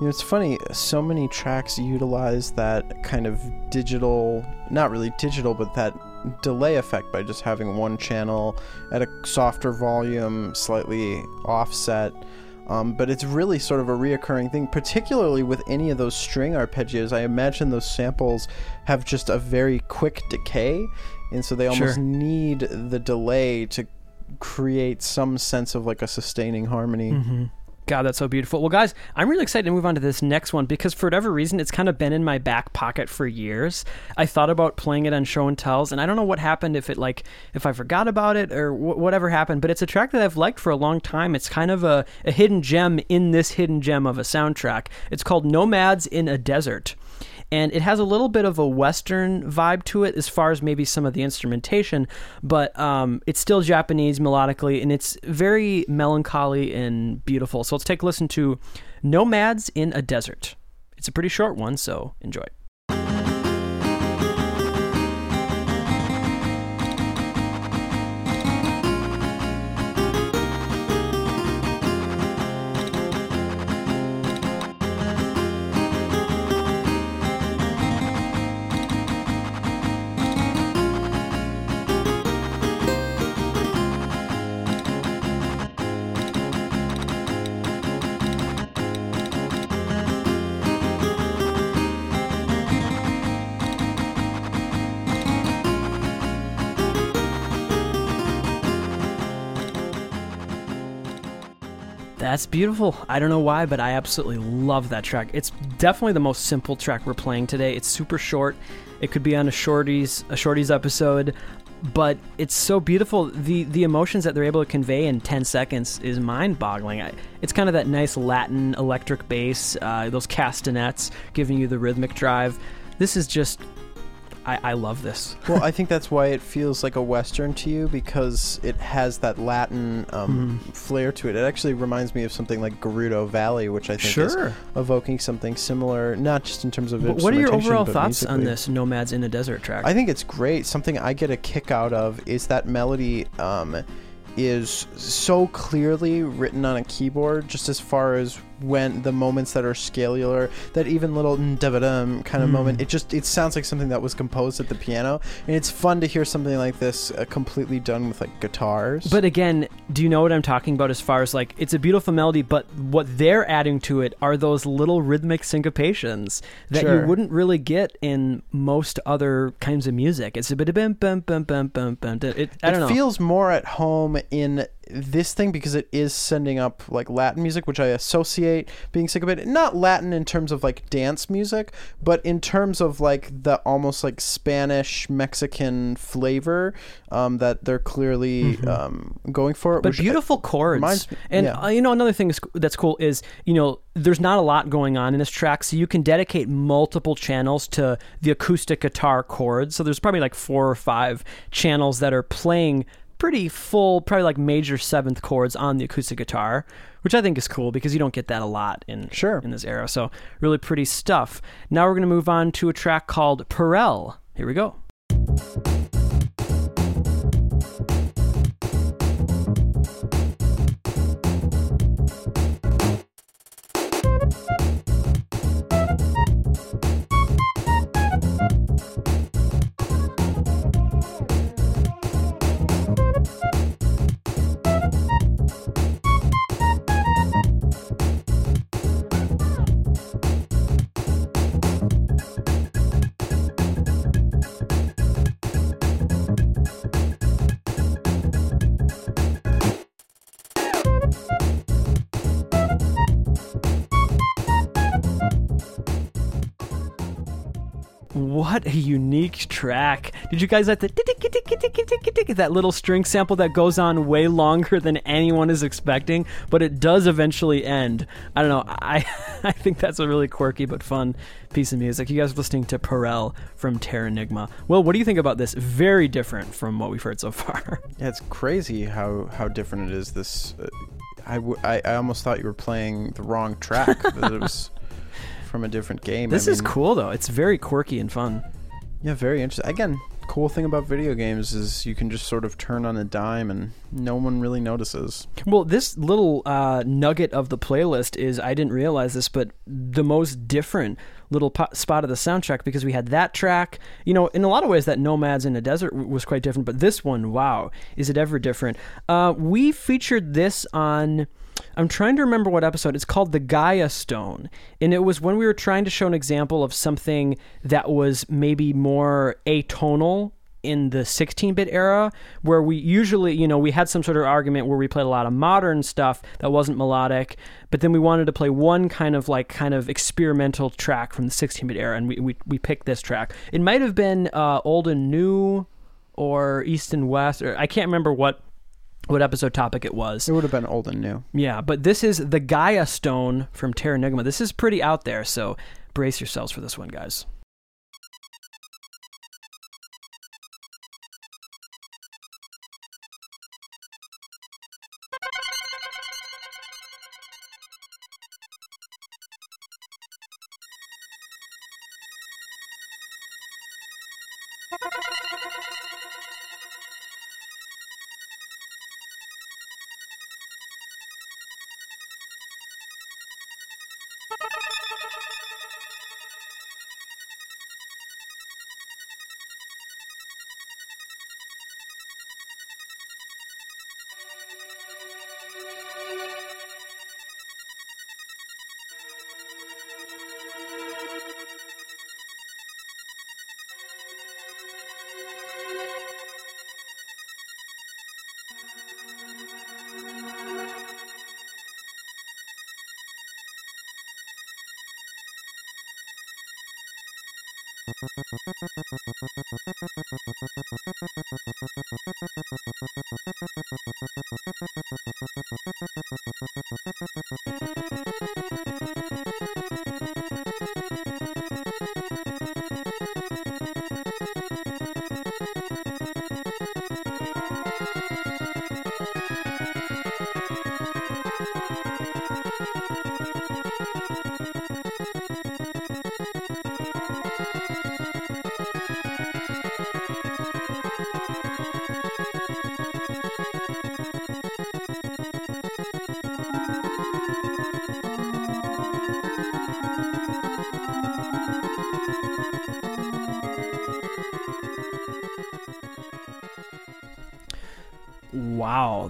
You know, it's funny, so many tracks utilize that kind of digital, not really digital, but that delay effect by just having one channel at a softer volume, slightly offset. Um, but it's really sort of a reoccurring thing, particularly with any of those string arpeggios. I imagine those samples have just a very quick decay, and so they almost Sure. need the delay to create some sense of like a sustaining harmony. Mm-hmm. God, that's so beautiful. Well, guys, I'm really excited to move on to this next one because for whatever reason, it's kind of been in my back pocket for years. I thought about playing it on show and tells, and I don't know what happened if it like if I forgot about it or wh- whatever happened. But it's a track that I've liked for a long time. It's kind of a, a hidden gem in this hidden gem of a soundtrack. It's called Nomads in a Desert and it has a little bit of a western vibe to it as far as maybe some of the instrumentation but um, it's still japanese melodically and it's very melancholy and beautiful. So let's take a listen to nomads in a desert. It's a pretty short one so enjoy That's beautiful. I don't know why, but I absolutely love that track. It's definitely the most simple track we're playing today. It's super short. It could be on a shorties a shorties episode, but it's so beautiful. The the emotions that they're able to convey in 10 seconds is mind-boggling. It's kind of that nice Latin electric bass, uh, those castanets giving you the rhythmic drive. This is just I, I love this. well, I think that's why it feels like a western to you because it has that Latin um, Mm-hmm. flair to it. It actually reminds me of something like Gerudo Valley, which I think is Sure. evoking something similar, not just in terms of But what are your overall thoughts on this Nomads in a Desert track? I think it's great. Something I get a kick out of is that melody um, is so clearly written on a keyboard, just as far as when the moments that are scalar, that even little kind of Mm. moment, it just it sounds like something that was composed at the piano, and it's fun to hear something like this uh, completely done with like guitars. But again, do you know what I'm talking about as far as like it's a beautiful melody, but what they're adding to it are those little rhythmic syncopations that Sure. you wouldn't really get in most other kinds of music. It's a bit of bum bum bum bum bum bum. It, I don't it know. feels more at home in this thing because it is sending up like Latin music, which I associate being syncopated. Not Latin in terms of like dance music, but in terms of like the almost like Spanish Mexican flavor um, that they're clearly um, going for. Mm-hmm. but I- beautiful chords. reminds and yeah. uh, you know another thing is, that's cool is you know there's not a lot going on in this track, so you can dedicate multiple channels to the acoustic guitar chords. So there's probably like four or five channels that are playing pretty full, probably like major seventh chords on the acoustic guitar, which I think is cool because you don't get that a lot in Sure. in this era. So really pretty stuff. Now we're gonna move on to a track called Perel. Here we go. Unique track. Did you guys like the that little string sample that goes on way longer than anyone is expecting, but it does eventually end. I don't know. I I think that's a really quirky but fun piece of music. You guys are listening to Perel from Terranigma. Well, what do you think about this? Very different from what we've heard so far. Yeah, it's crazy how how different it is. This, uh, I, w- I I almost thought you were playing the wrong track. that it was from a different game. I This is cool though. It's very quirky and fun. Yeah, very interesting. Again, cool thing about video games is you can just sort of turn on a dime and no one really notices. Well, this little uh, nugget of the playlist is I didn't realize this, but the most different little po- spot of the soundtrack because we had that track. You know, in a lot of ways, that Nomads in a Desert w- was quite different, but this one, wow, is it ever different? Uh, we featured this on. I'm trying to remember what episode. It's called the Gaia Stone. And it was when we were trying to show an example of something that was maybe more atonal in the 16-bit era where we usually you know we had some sort of argument where we played a lot of modern stuff that wasn't melodic but then we wanted to play one kind of like kind of experimental track from the 16-bit era and we, we, we picked this track it might have been uh, old and new or east and west or i can't remember what what episode topic it was. It would have been old and new. yeah but this is the gaia stone from Terranigma this is pretty out there so brace yourselves for this one guys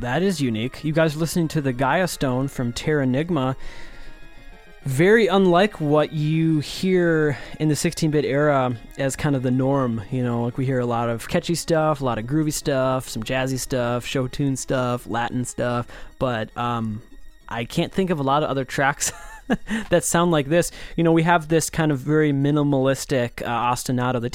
that is unique. You guys are listening to the Gaia Stone from Terranigma. Very unlike what you hear in the 16 bit era as kind of the norm. You know, like we hear a lot of catchy stuff, a lot of groovy stuff, some jazzy stuff, show tune stuff, Latin stuff, but um, I can't think of a lot of other tracks. that sound like this. You know, we have this kind of very minimalistic uh, ostinato, the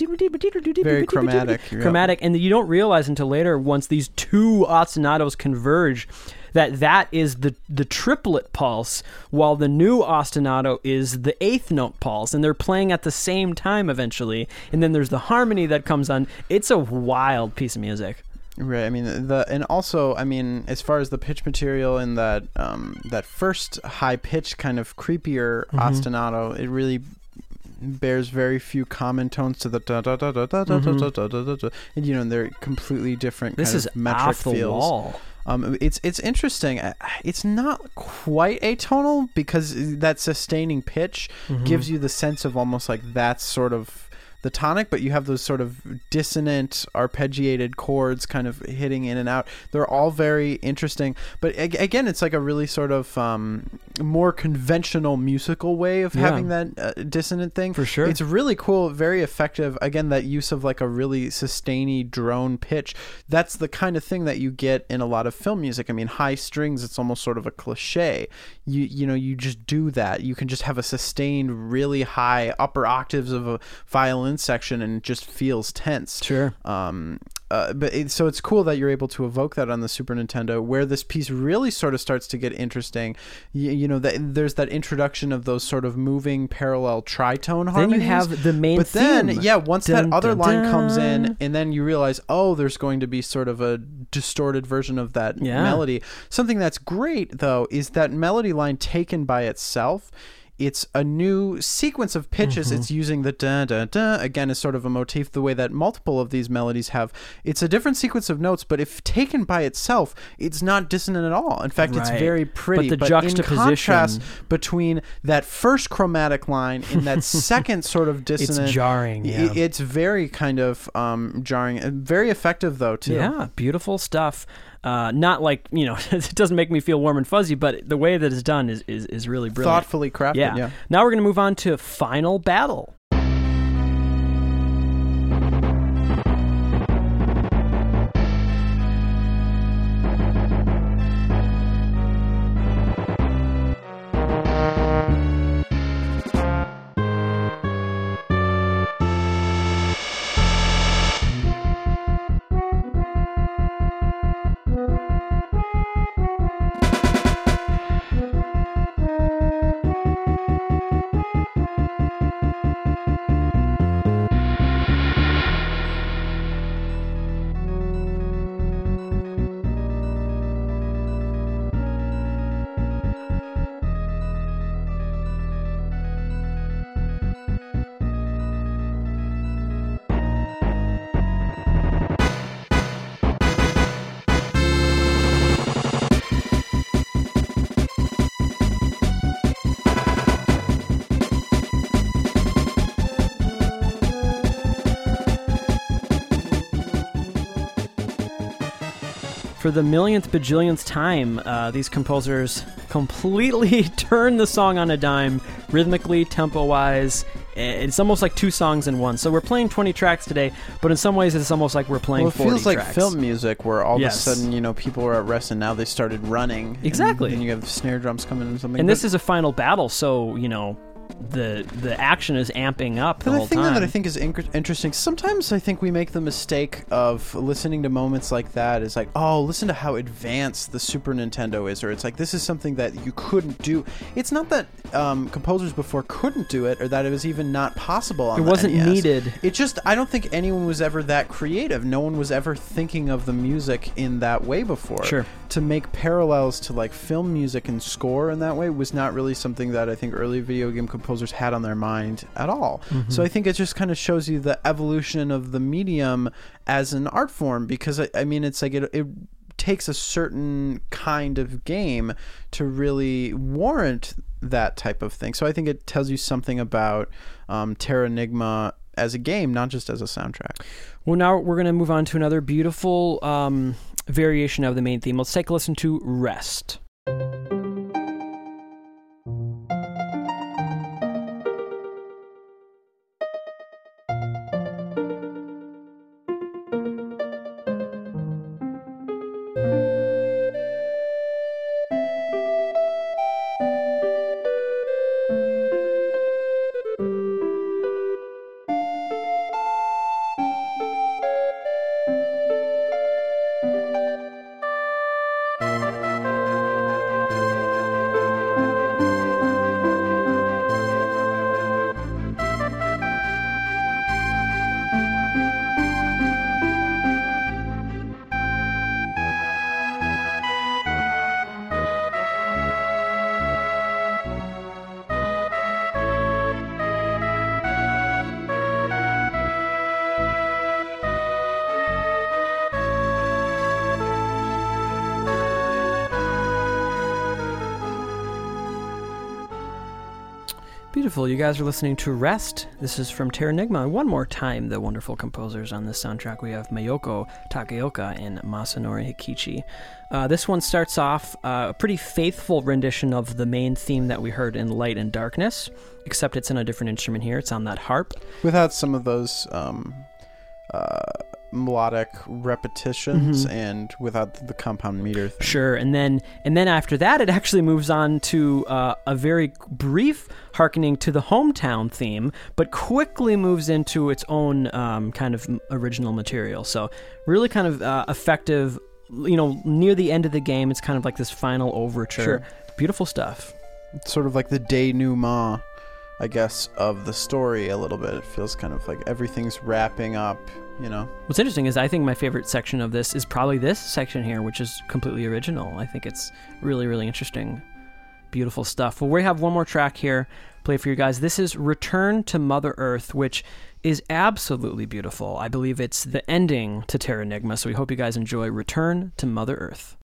Very chromatic. chromatic, and you don't realize until later once these two ostinatos converge that that is the the triplet pulse, while the new ostinato is the eighth note pulse, and they're playing at the same time eventually. And then there's the harmony that comes on. It's a wild piece of music. Right. I mean the and also I mean as far as the pitch material in that um, that first high pitch kind of creepier Mm-hmm. ostinato, it really bears very few common tones to the da da da da da da da da da da da da. And you know and they're completely different. Mm-hmm. This kind is of metric off the feels. wall. Um, it's it's interesting. Uh, It's not quite atonal because that sustaining pitch Mm-hmm. gives you the sense of almost like that's sort of the tonic, but you have those sort of dissonant, arpeggiated chords kind of hitting in and out. They're all very interesting, but ag- again, it's like a really sort of um, more conventional musical way of Yeah. having that uh, dissonant thing. For sure. It's really cool, very effective. Again, that use of like a really sustainy drone pitch. That's the kind of thing that you get in a lot of film music. I mean, high strings, it's almost sort of a cliche. You you know, you just do that. You can just have a sustained, really high upper octaves of a violin section, and it just feels tense. Sure. Um, uh, but it, so it's cool that you're able to evoke that on the Super Nintendo, where this piece really sort of starts to get interesting. You, you know, that there's that introduction of those sort of moving parallel tritone Then harmonies. you have the main but then, yeah, once Dun, that other dun, line comes in, and then you realize, oh, there's going to be sort of a distorted version of that Yeah. melody. Something that's great though is that melody line taken by itself. It's a new sequence of pitches. Mm-hmm. It's using the da da da again as sort of a motif, the way that multiple of these melodies have. It's a different sequence of notes, but if taken by itself, it's not dissonant at all. In fact, it's very pretty. But the in juxtaposition- contrast between that first chromatic line and that second sort of dissonant, It's jarring. Yeah. It's very kind of um, jarring. Very effective though too. Yeah, beautiful stuff. Uh, not like you know, it doesn't make me feel warm and fuzzy, but the way that it's done is is, is really brilliant. Thoughtfully crafted. yeah. Yeah. Now we're gonna move on to final battle. For the millionth bajillionth time, uh, these composers completely turn the song on a dime, rhythmically, tempo wise. It's almost like two songs in one. So we're playing 20 tracks today, but in some ways it's almost like we're playing Well, it 40 feels like tracks. film music where all Yes. of a sudden, you know, people were at rest and now they started running. And Exactly. then you have snare drums coming in and something. And this is a final battle, so, you know, the the action is amping up the But the whole thing time. that I think is inc- interesting, sometimes I think we make the mistake of listening to moments like that is like, oh, listen to how advanced the Super Nintendo is, or it's like this is something that you couldn't do. It's not that um, composers before couldn't do it, or that it was even not possible. On It wasn't NES. needed. It just, I don't think anyone was ever that creative. No one was ever thinking of the music in that way before. Sure. To make parallels to like film music and score in that way was not really something that I think early video game composers had on their mind at all. Mm-hmm. So I think it just kind of shows you the evolution of the medium as an art form because I, I mean it's like it, it takes a certain kind of game to really warrant that type of thing. So I think it tells you something about um, Terranigma as a game, not just as a soundtrack. Well, now we're going to move on to another beautiful um, variation of the main theme. Let's take a listen to Rest. Guys are listening to Rest. This is from Terranigma. One more time, the wonderful composers on this soundtrack. We have Miyoko Takaoka and Masanori Hikichi. Uh, this one starts off uh, a pretty faithful rendition of the main theme that we heard in Light and Darkness, except it's in a different instrument here. It's on that harp. Without some of those um, uh, melodic repetitions Mhm. and without the compound meter thing. Sure, and then and then after that, it actually moves on to uh, a very brief harkening to the hometown theme, but quickly moves into its own um, kind of original material. So really, kind of uh, effective. You know, near the end of the game, it's kind of like this final overture. Sure. Beautiful stuff. It's sort of like the denouement, I guess, of the story a little bit. It feels kind of like everything's wrapping up, you know? What's interesting is I think my favorite section of this is probably this section here, which is completely original. I think it's really, really interesting. Beautiful stuff. Well, we have one more track here, play for you guys. This is Return to Mother Earth, which is absolutely beautiful. I believe it's the ending to Terranigma, so we hope you guys enjoy Return to Mother Earth.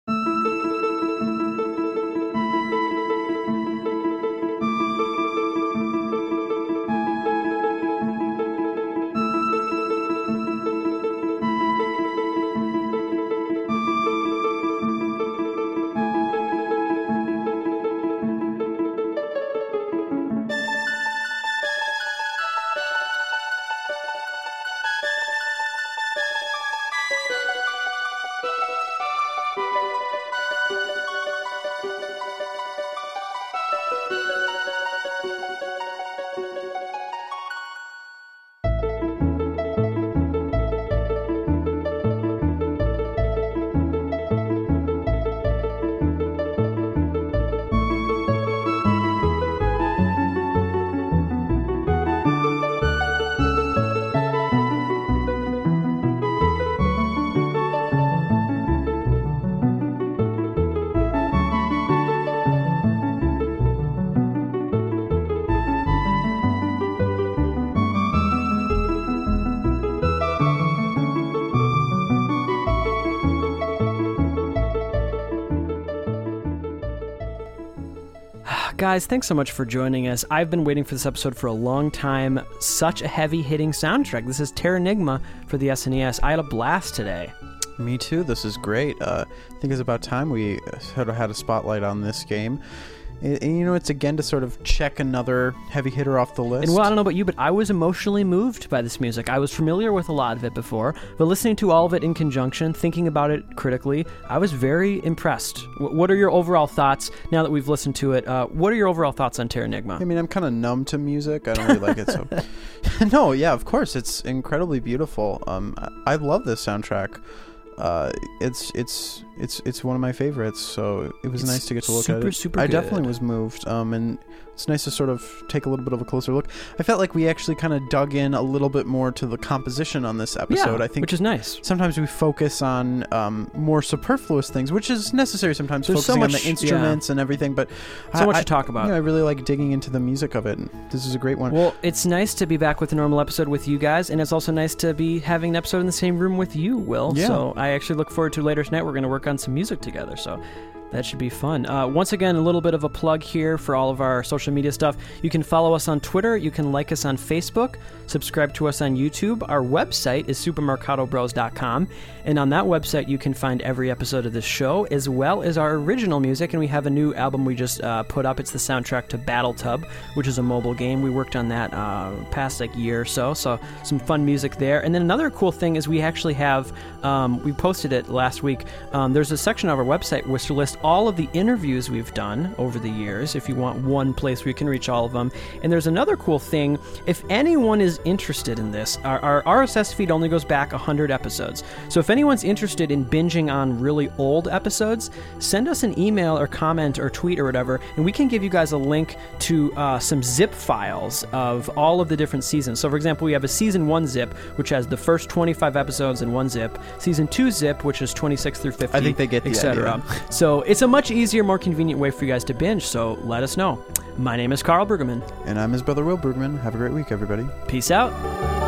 Guys, thanks so much for joining us. I've been waiting for this episode for a long time. Such a heavy hitting soundtrack. This is Terranigma for the SNES. I had a blast today. Me too. This is great. Uh, I think it's about time we had a spotlight on this game. And, and, you know, it's again to sort of check another heavy hitter off the list. And well, I don't know about you, but I was emotionally moved by this music. I was familiar with a lot of it before, but listening to all of it in conjunction, thinking about it critically, I was very impressed. W- what are your overall thoughts now that we've listened to it? Uh, what are your overall thoughts on Terranigma? I mean, I'm kind of numb to music. I don't really like it. So, no, yeah, of course, it's incredibly beautiful. Um, I, I love this soundtrack. Uh, it's it's it's it's one of my favorites. So it was It's nice to get to look super, at it. super I good. definitely was moved. Um, and it's nice to sort of take a little bit of a closer look. I felt like we actually kind of dug in a little bit more to the composition on this episode. yeah, I think which is nice. sometimes we focus on um, more superfluous things, which is necessary sometimes, There's so focusing on the instruments and everything. But So I, much I, to talk about. Yeah, I really like digging into the music of it. And this is a great one. Well, it's nice to be back with a normal episode with you guys, and it's also nice to be having an episode in the same room with you, Will. Yeah. So I actually look forward to later tonight. We're going to work on some music together. So That should be fun. Uh, once again, a little bit of a plug here for all of our social media stuff. You can follow us on Twitter. You can like us on Facebook. Subscribe to us on YouTube. Our website is supermarcatobros.com. And on that website, you can find every episode of this show, as well as our original music. And we have a new album we just uh, put up. It's the soundtrack to Battle Tub, which is a mobile game. We worked on that uh, past like year or so. So some fun music there. And then another cool thing is we actually have, um, we posted it last week. Um, there's a section of our website which lists all of the interviews we've done over the years. If you want one place where you can reach all of them. And there's another cool thing. If anyone is interested in this, our, our RSS feed only goes back 100 episodes. So if anyone's interested in binging on really old episodes, send us an email or comment or tweet or whatever, and we can give you guys a link to uh, some zip files of all of the different seasons. So, for example, we have a season one zip, which has the first 25 episodes in one zip, season two zip, which is 26 through 50. I think they get the etc. So it's a much easier, more convenient way for you guys to binge. So let us know. My name is Karl Brueggemann. And I'm his brother Will Brueggemann. Have a great week, everybody. Peace out.